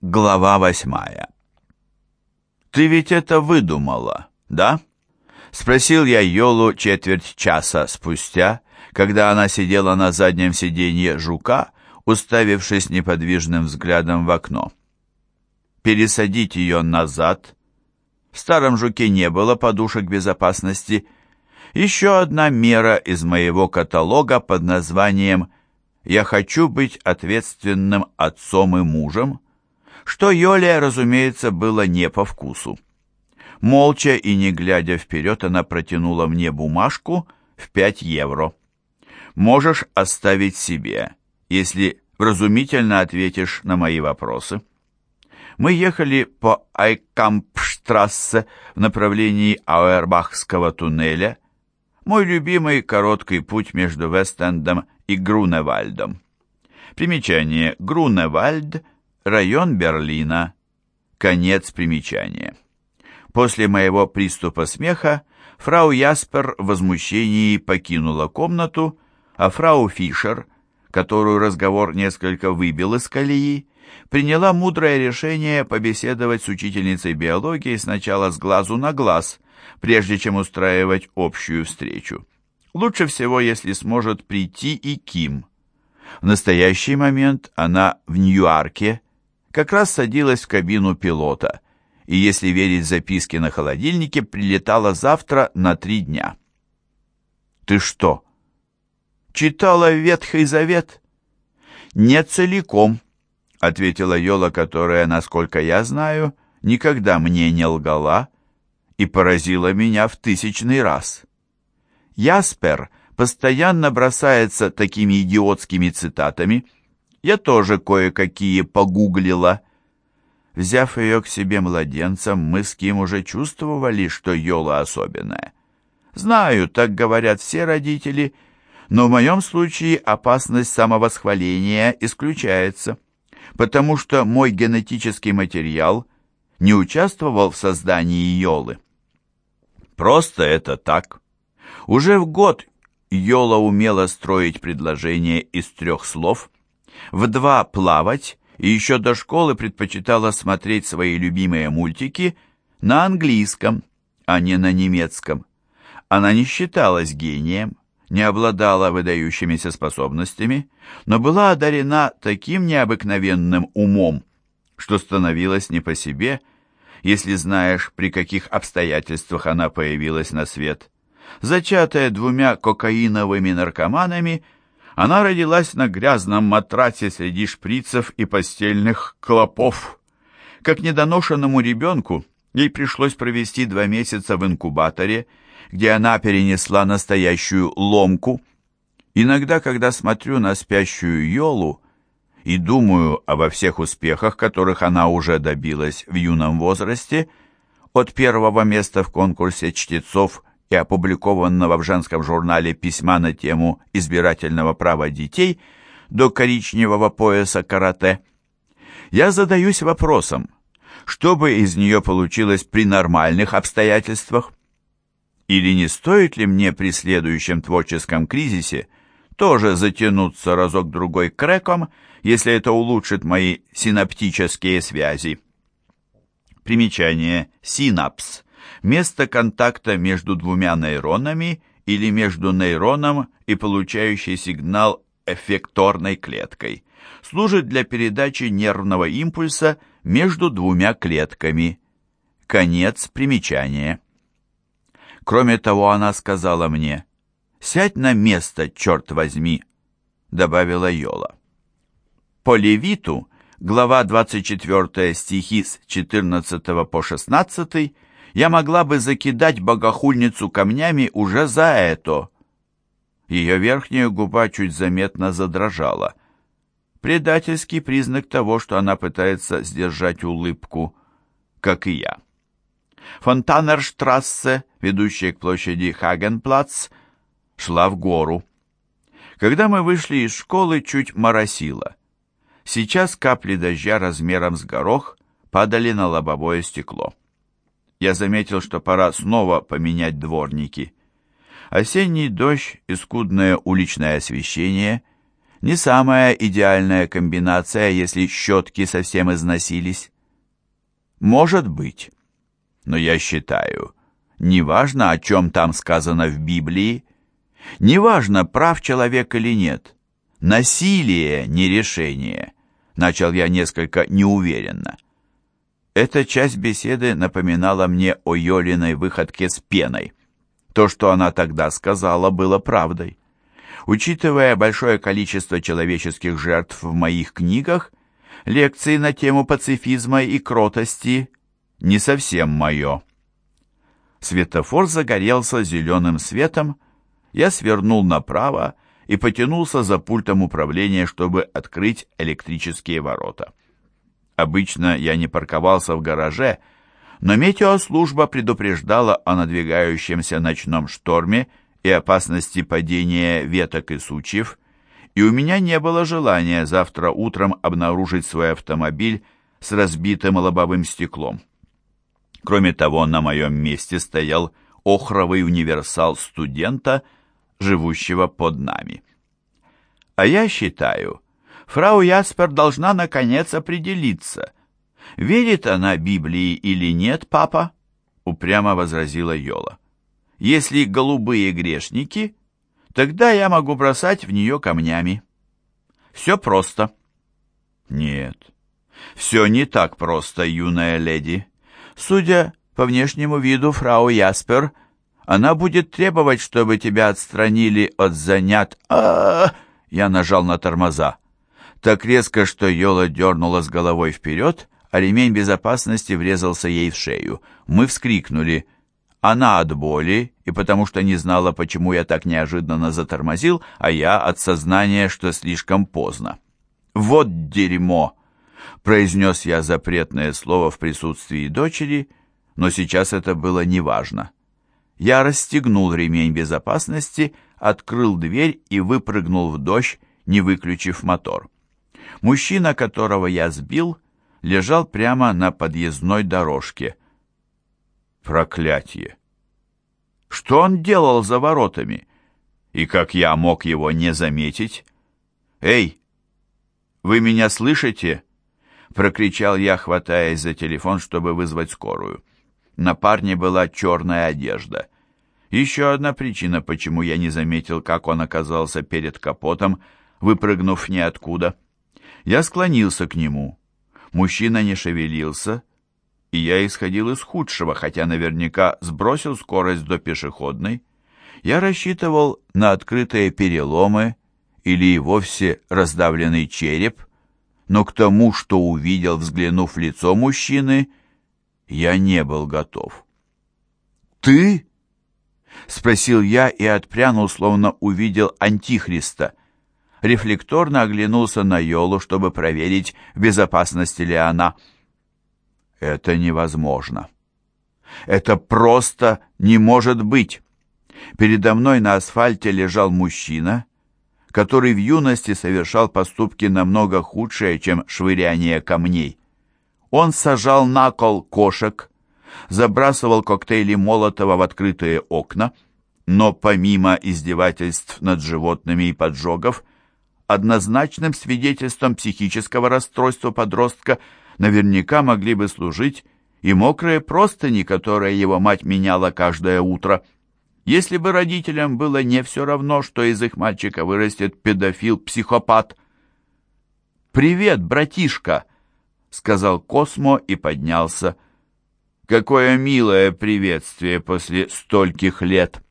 Глава восьмая. «Ты ведь это выдумала, да?» Спросил я Йолу четверть часа спустя, когда она сидела на заднем сиденье жука, уставившись неподвижным взглядом в окно. Пересадить ее назад. В старом жуке не было подушек безопасности. Еще одна мера из моего каталога под названием «Я хочу быть ответственным отцом и мужем», что Йоле, разумеется, было не по вкусу. Молча и не глядя вперед, она протянула мне бумажку в 5 евро. «Можешь оставить себе, если вразумительно ответишь на мои вопросы». Мы ехали по Айкампштрассе в направлении Ауэрбахского туннеля, мой любимый короткий путь между Вестендом и Груневальдом. Примечание. Груневальд – Район Берлина. Конец примечания. После моего приступа смеха фрау Яспер в возмущении покинула комнату, а фрау Фишер, которую разговор несколько выбил из колеи, приняла мудрое решение побеседовать с учительницей биологии сначала с глазу на глаз, прежде чем устраивать общую встречу. Лучше всего, если сможет прийти и Ким. В настоящий момент она в Ньюарке, как раз садилась в кабину пилота и, если верить записке на холодильнике, прилетала завтра на три дня. «Ты что, читала Ветхий Завет?» «Не целиком», — ответила Йола, которая, насколько я знаю, никогда мне не лгала и поразила меня в тысячный раз. Яспер постоянно бросается такими идиотскими цитатами — я тоже кое-какие погуглила. Взяв ее к себе младенцем, мы с Ким уже чувствовали, что Йола особенная. Знаю, так говорят все родители, но в моем случае опасность самовосхваления исключается, потому что мой генетический материал не участвовал в создании Йолы. Просто это так. Уже в год Йола умела строить предложение из трех слов – в два плавать и еще до школы предпочитала смотреть свои любимые мультики на английском, а не на немецком. Она не считалась гением, не обладала выдающимися способностями, но была одарена таким необыкновенным умом, что становилось не по себе, если знаешь, при каких обстоятельствах она появилась на свет. Зачатая двумя кокаиновыми наркоманами – она родилась на грязном матрасе среди шприцев и постельных клопов. Как недоношенному ребенку ей пришлось провести два месяца в инкубаторе, где она перенесла настоящую ломку. Иногда, когда смотрю на спящую Йолу и думаю обо всех успехах, которых она уже добилась в юном возрасте, от первого места в конкурсе чтецов и опубликованного в женском журнале письма на тему избирательного права детей до коричневого пояса карате, я задаюсь вопросом, что бы из нее получилось при нормальных обстоятельствах? Или не стоит ли мне при следующем творческом кризисе тоже затянуться разок-другой крэком, если это улучшит мои синаптические связи? Примечание «синапс» место контакта между двумя нейронами или между нейроном и получающей сигнал эффекторной клеткой. Служит для передачи нервного импульса между двумя клетками. Конец примечания. Кроме того, она сказала мне, «Сядь на место, черт возьми», — добавила Йола. По Левиту, глава 24 стихи с 14 по 16 я могла бы закидать богохульницу камнями уже за это. Ее верхняя губа чуть заметно задрожала. Предательский признак того, что она пытается сдержать улыбку, как и я. Фонтанерштрассе, ведущая к площади Хагенплац, шла в гору. Когда мы вышли из школы, чуть моросило. Сейчас капли дождя размером с горох падали на лобовое стекло я заметил, что пора снова поменять дворники. Осенний дождь и скудное уличное освещение Не самая идеальная комбинация, если щетки совсем износились. Может быть. Но я считаю, неважно, о чем там сказано в Библии, неважно, прав человек или нет, насилие не решение, начал я несколько неуверенно. Эта часть беседы напоминала мне о Йолиной выходке с пеной. То, что она тогда сказала, было правдой. Учитывая большое количество человеческих жертв в моих книгах, лекции на тему пацифизма и кротости не совсем мое. Светофор загорелся зеленым светом, я свернул направо и потянулся за пультом управления, чтобы открыть электрические ворота. Обычно я не парковался в гараже, но метеослужба предупреждала о надвигающемся ночном шторме и опасности падения веток и сучьев, и у меня не было желания завтра утром обнаружить свой автомобиль с разбитым лобовым стеклом. Кроме того, на моем месте стоял охровый универсал студента, живущего под нами. А я считаю, фрау Яспер должна наконец определиться, верит она Библии или нет, папа, упрямо возразила Йола. Если голубые грешники, тогда я могу бросать в нее камнями. Все просто. Нет, все не так просто, юная леди. Судя по внешнему виду фрау Яспер, она будет требовать, чтобы тебя отстранили от занят... А, -а, -а Я нажал на тормоза. Так резко, что Йола дернула с головой вперед, а ремень безопасности врезался ей в шею. Мы вскрикнули — она от боли и потому что не знала, почему я так неожиданно затормозил, а я от сознания, что слишком поздно. «Вот дерьмо!» — произнес я запретное слово в присутствии дочери, но сейчас это было неважно. Я расстегнул ремень безопасности, открыл дверь и выпрыгнул в дождь, не выключив мотор. Мужчина, которого я сбил, лежал прямо на подъездной дорожке — Проклятие! Что он делал за воротами? И как я мог его не заметить? «Эй, вы меня слышите?» Прокричал я, хватаясь за телефон, чтобы вызвать скорую. На парне была черная одежда. Еще одна причина, почему я не заметил, как он оказался перед капотом, выпрыгнув ниоткуда. Я склонился к нему. Мужчина не шевелился, и я исходил из худшего, хотя наверняка сбросил скорость до пешеходной. Я рассчитывал на открытые переломы или и вовсе раздавленный череп, но к тому, что увидел, взглянув в лицо мужчины, я не был готов. «Ты?» — спросил я и отпрянул, словно увидел Антихриста. Рефлекторно оглянулся на Йолу, чтобы проверить, в безопасности ли она — это невозможно. Это просто не может быть. Передо мной на асфальте лежал мужчина, который в юности совершал поступки намного худшие, чем швыряние камней. Он сажал на кол кошек, забрасывал коктейли Молотова в открытые окна, но помимо издевательств над животными и поджогов, однозначным свидетельством психического расстройства подростка – наверняка могли бы служить и мокрые простыни, которые его мать меняла каждое утро. Если бы родителям было не все равно, что из их мальчика вырастет педофил-психопат. «Привет, братишка!» — сказал Космо и поднялся. «Какое милое приветствие после стольких лет!»